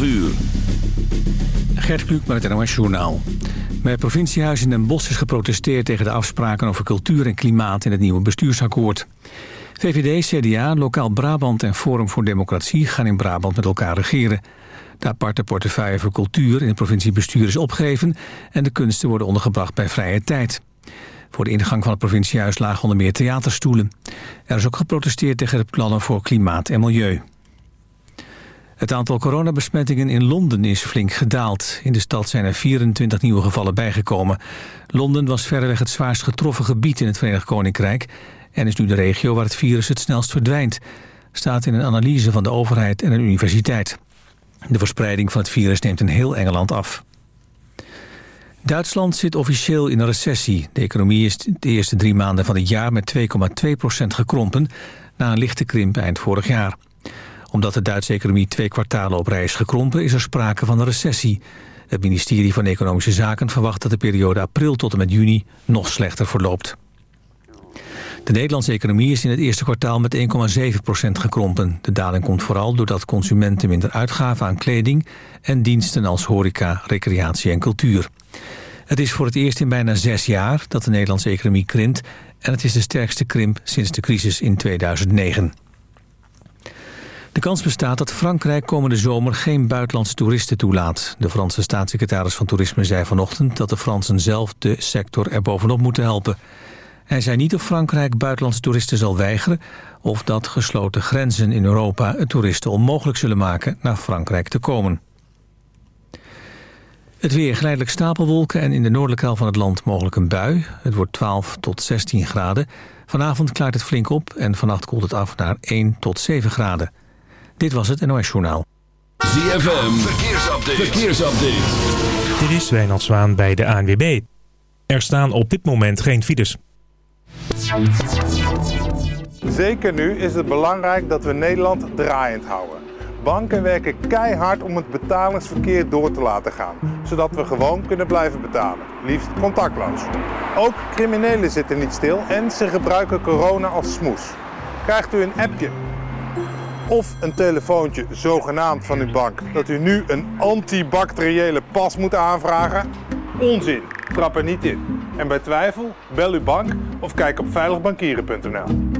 12 uur. Gert Kluk met het NOS Journaal. Bij het provinciehuis in Den Bosch is geprotesteerd tegen de afspraken over cultuur en klimaat in het nieuwe bestuursakkoord. VVD, CDA, Lokaal Brabant en Forum voor Democratie gaan in Brabant met elkaar regeren. De aparte portefeuille voor cultuur in het provinciebestuur is opgegeven en de kunsten worden ondergebracht bij vrije tijd. Voor de ingang van het provinciehuis lagen onder meer theaterstoelen. Er is ook geprotesteerd tegen de plannen voor klimaat en milieu. Het aantal coronabesmettingen in Londen is flink gedaald. In de stad zijn er 24 nieuwe gevallen bijgekomen. Londen was verreweg het zwaarst getroffen gebied in het Verenigd Koninkrijk... en is nu de regio waar het virus het snelst verdwijnt... staat in een analyse van de overheid en een universiteit. De verspreiding van het virus neemt in heel Engeland af. Duitsland zit officieel in een recessie. De economie is de eerste drie maanden van het jaar met 2,2% gekrompen... na een lichte krimp eind vorig jaar omdat de Duitse economie twee kwartalen op rij is gekrompen... is er sprake van een recessie. Het ministerie van Economische Zaken verwacht dat de periode april tot en met juni nog slechter verloopt. De Nederlandse economie is in het eerste kwartaal met 1,7% gekrompen. De daling komt vooral doordat consumenten minder uitgaven aan kleding... en diensten als horeca, recreatie en cultuur. Het is voor het eerst in bijna zes jaar dat de Nederlandse economie krimpt... en het is de sterkste krimp sinds de crisis in 2009. De kans bestaat dat Frankrijk komende zomer geen buitenlandse toeristen toelaat. De Franse staatssecretaris van Toerisme zei vanochtend... dat de Fransen zelf de sector er bovenop moeten helpen. Hij zei niet of Frankrijk buitenlandse toeristen zal weigeren... of dat gesloten grenzen in Europa het toeristen onmogelijk zullen maken... naar Frankrijk te komen. Het weer geleidelijk stapelwolken en in de noordelijke helft van het land mogelijk een bui. Het wordt 12 tot 16 graden. Vanavond klaart het flink op en vannacht koelt het af naar 1 tot 7 graden. Dit was het NOS Journaal. ZFM, verkeersupdate. verkeersupdate. Dit is Wijnald Zwaan bij de ANWB. Er staan op dit moment geen files. Zeker nu is het belangrijk dat we Nederland draaiend houden. Banken werken keihard om het betalingsverkeer door te laten gaan, zodat we gewoon kunnen blijven betalen, liefst contactloos. Ook criminelen zitten niet stil en ze gebruiken corona als smoes. Krijgt u een appje of een telefoontje zogenaamd van uw bank dat u nu een antibacteriële pas moet aanvragen? Onzin, trap er niet in. En bij twijfel, bel uw bank of kijk op veiligbankieren.nl.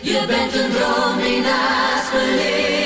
Je bent een droom die.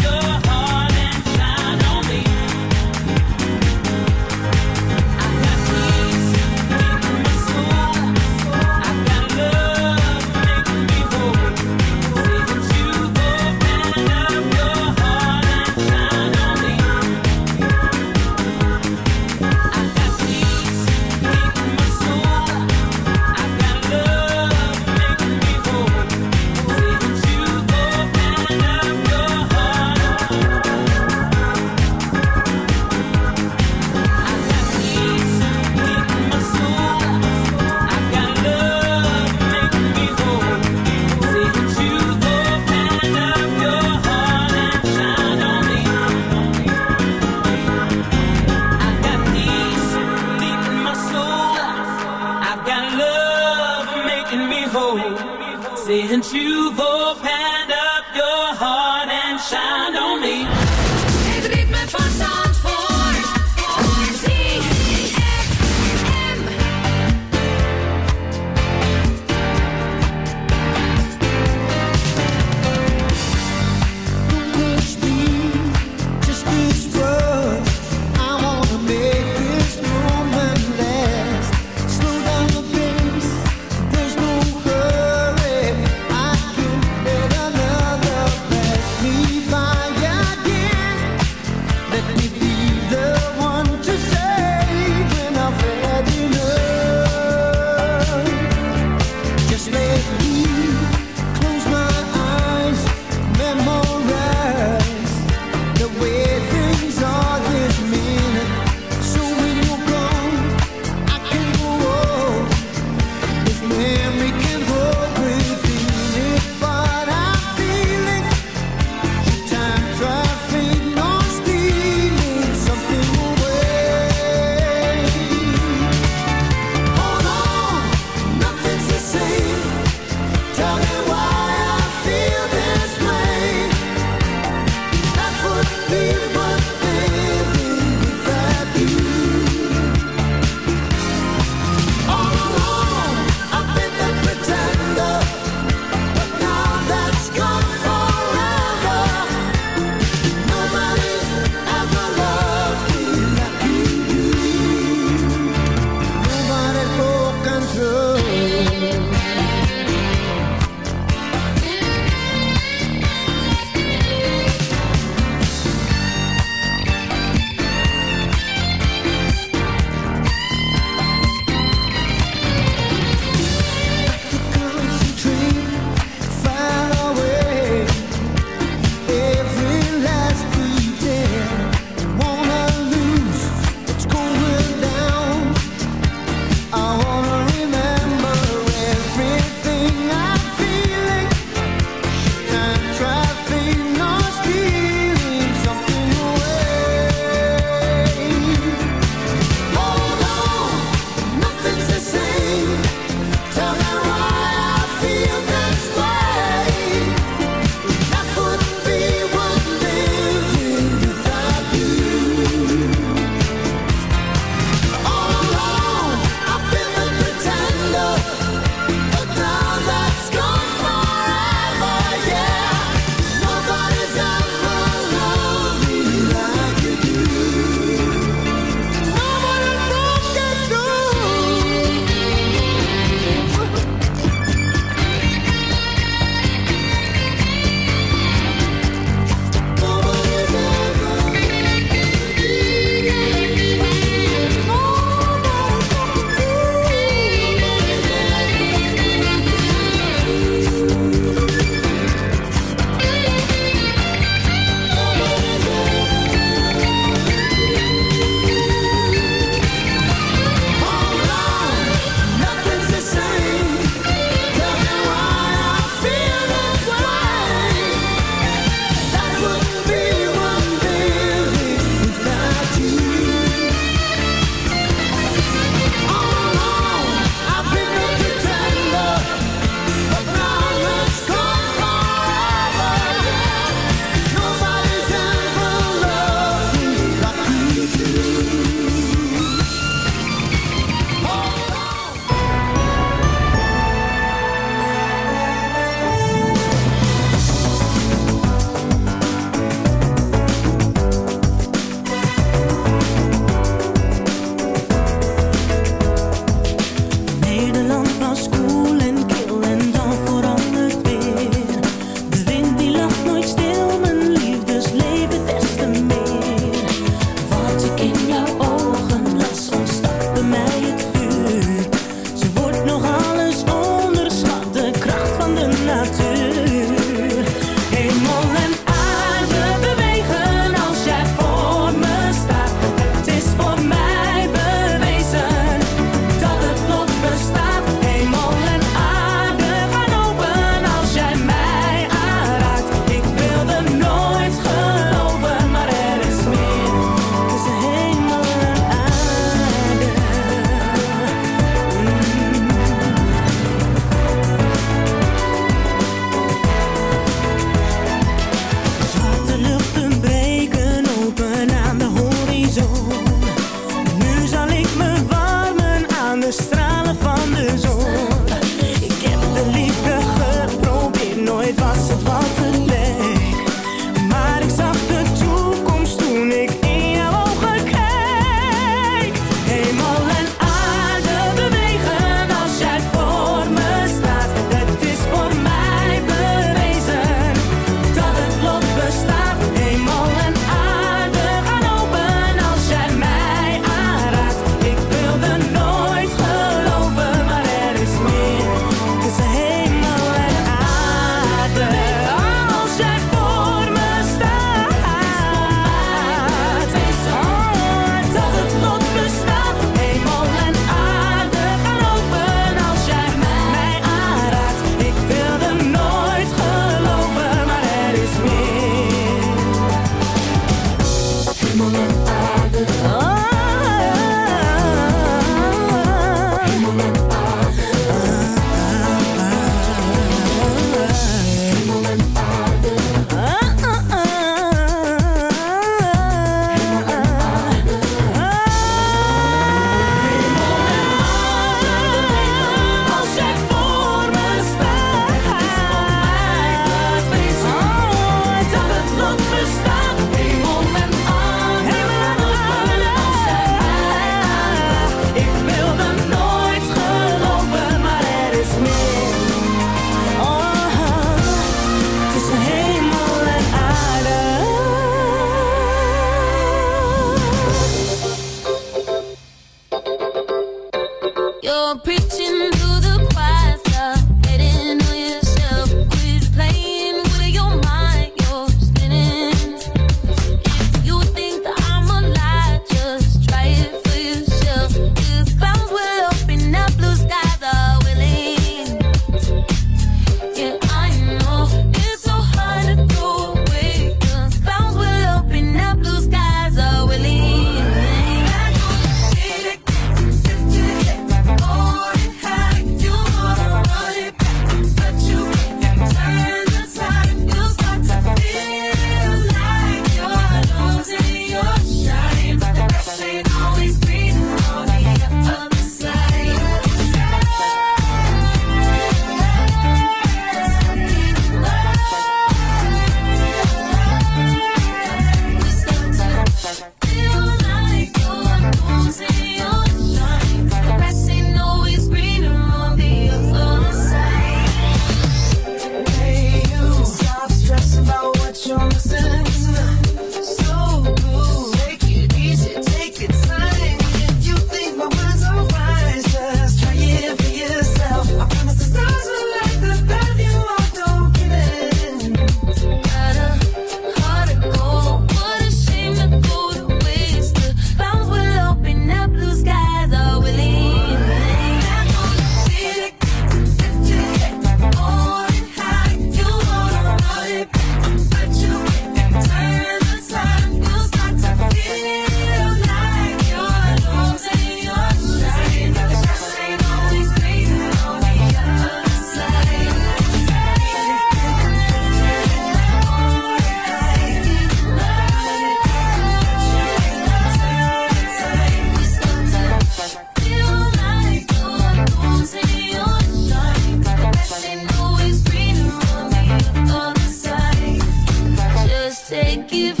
give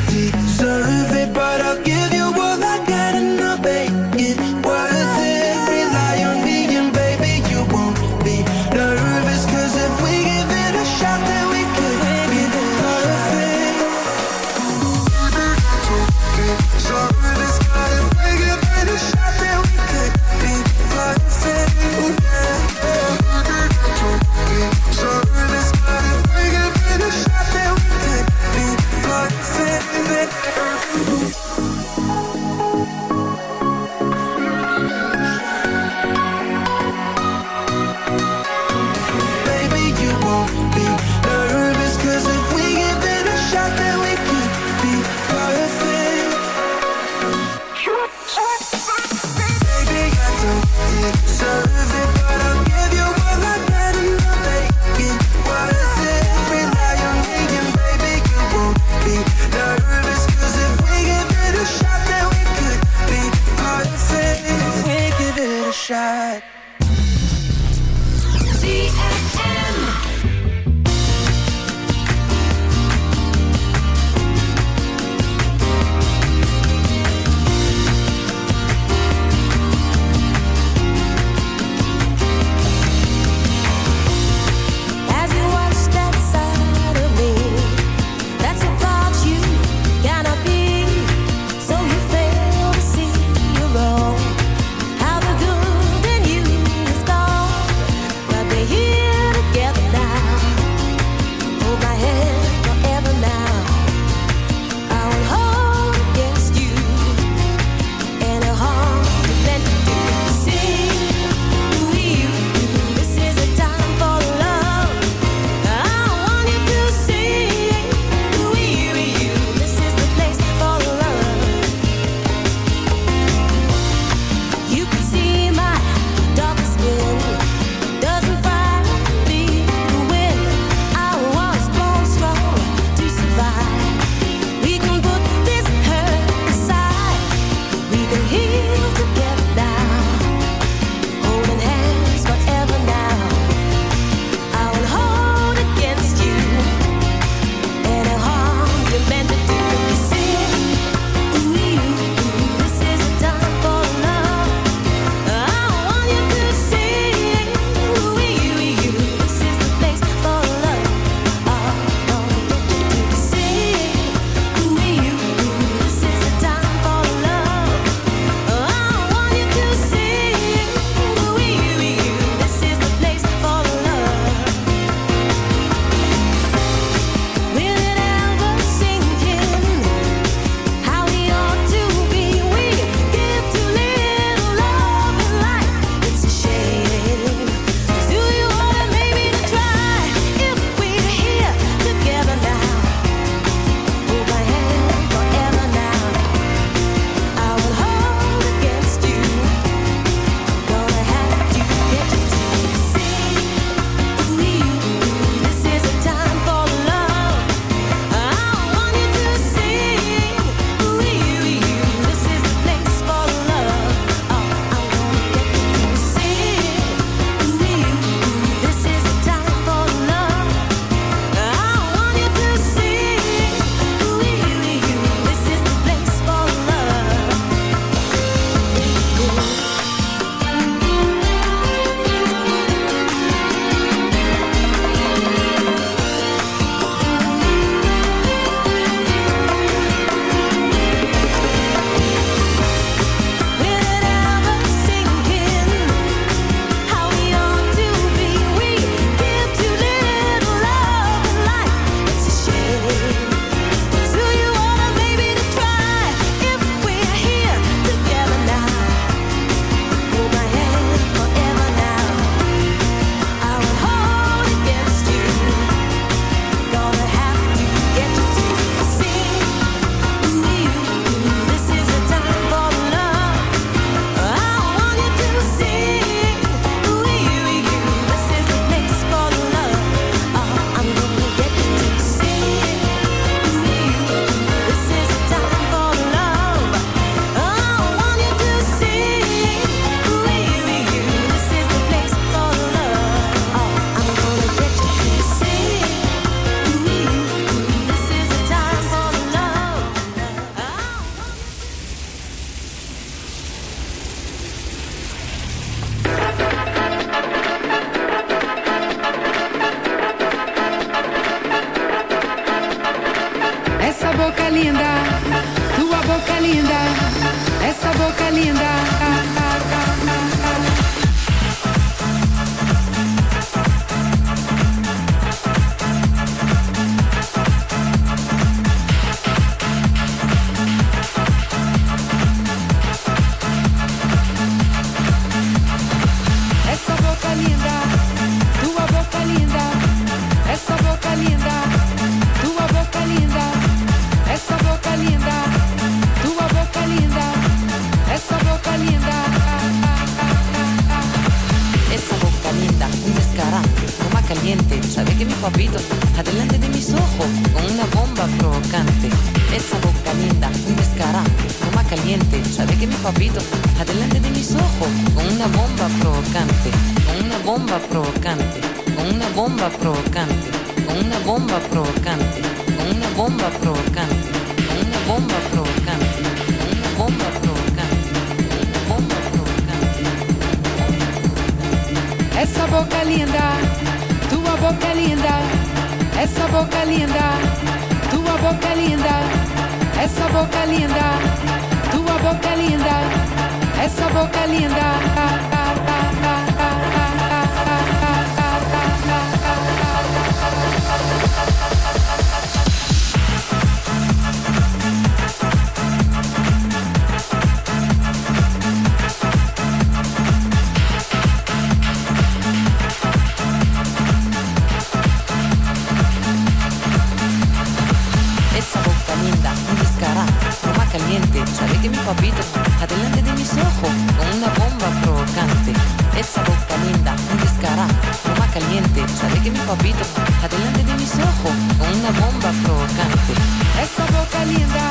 de mis ojos, una bomba provocante. Essa boca linda,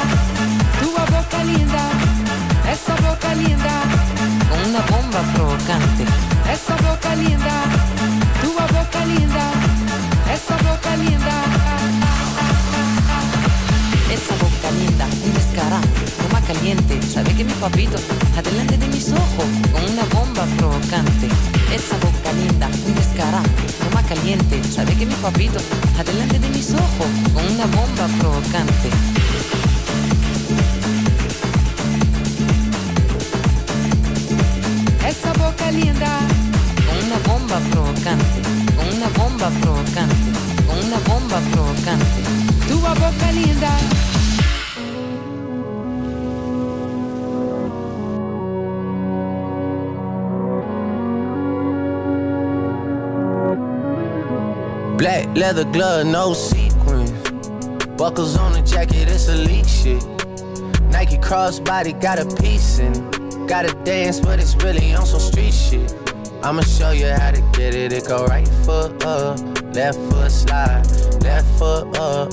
tua boca linda, essa boca linda, una bomba provocante. essa boca linda, tua boca linda, essa boca linda. Esa boca linda, un descarado, toma caliente. Sabe que mi papito, adelante de mis ojos, con una bomba provocante. Esa boca linda, un descarado, toma caliente. Sabe que mi papito, adelante de mis ojos, con una bomba provocante. Essa boca linda, Con una bomba provocante, con una bomba provocante, con una bomba provocante. Boca linda. Black leather glove, no sequins. Buckles on the jacket, it's elite shit. Nike crossbody got a piece in. Gotta dance, but it's really on some street shit. I'ma show you how to get it. It go right foot up, left foot slide, left foot up,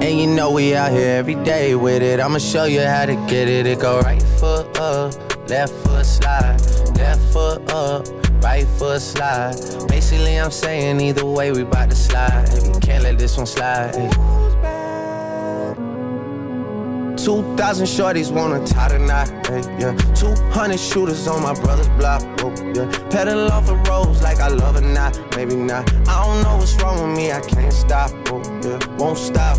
And you know we out here every day with it. I'ma show you how to get it. It go right foot up, left foot slide, left foot up, right foot slide. Basically, I'm saying either way, we bout to slide. Can't let this one slide. 2,000 shorties wanna tie the knot, yeah. 200 shooters on my brother's block, oh, yeah. Pedal off the roads like I love it not, maybe not. I don't know what's wrong with me, I can't stop, oh, yeah. Won't stop,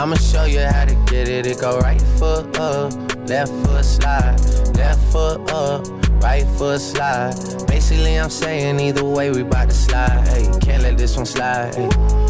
I'ma show you how to get it. It go right foot up, left foot slide, left foot up, right foot slide. Basically, I'm saying either way, we bout to slide. Hey, can't let this one slide. Hey.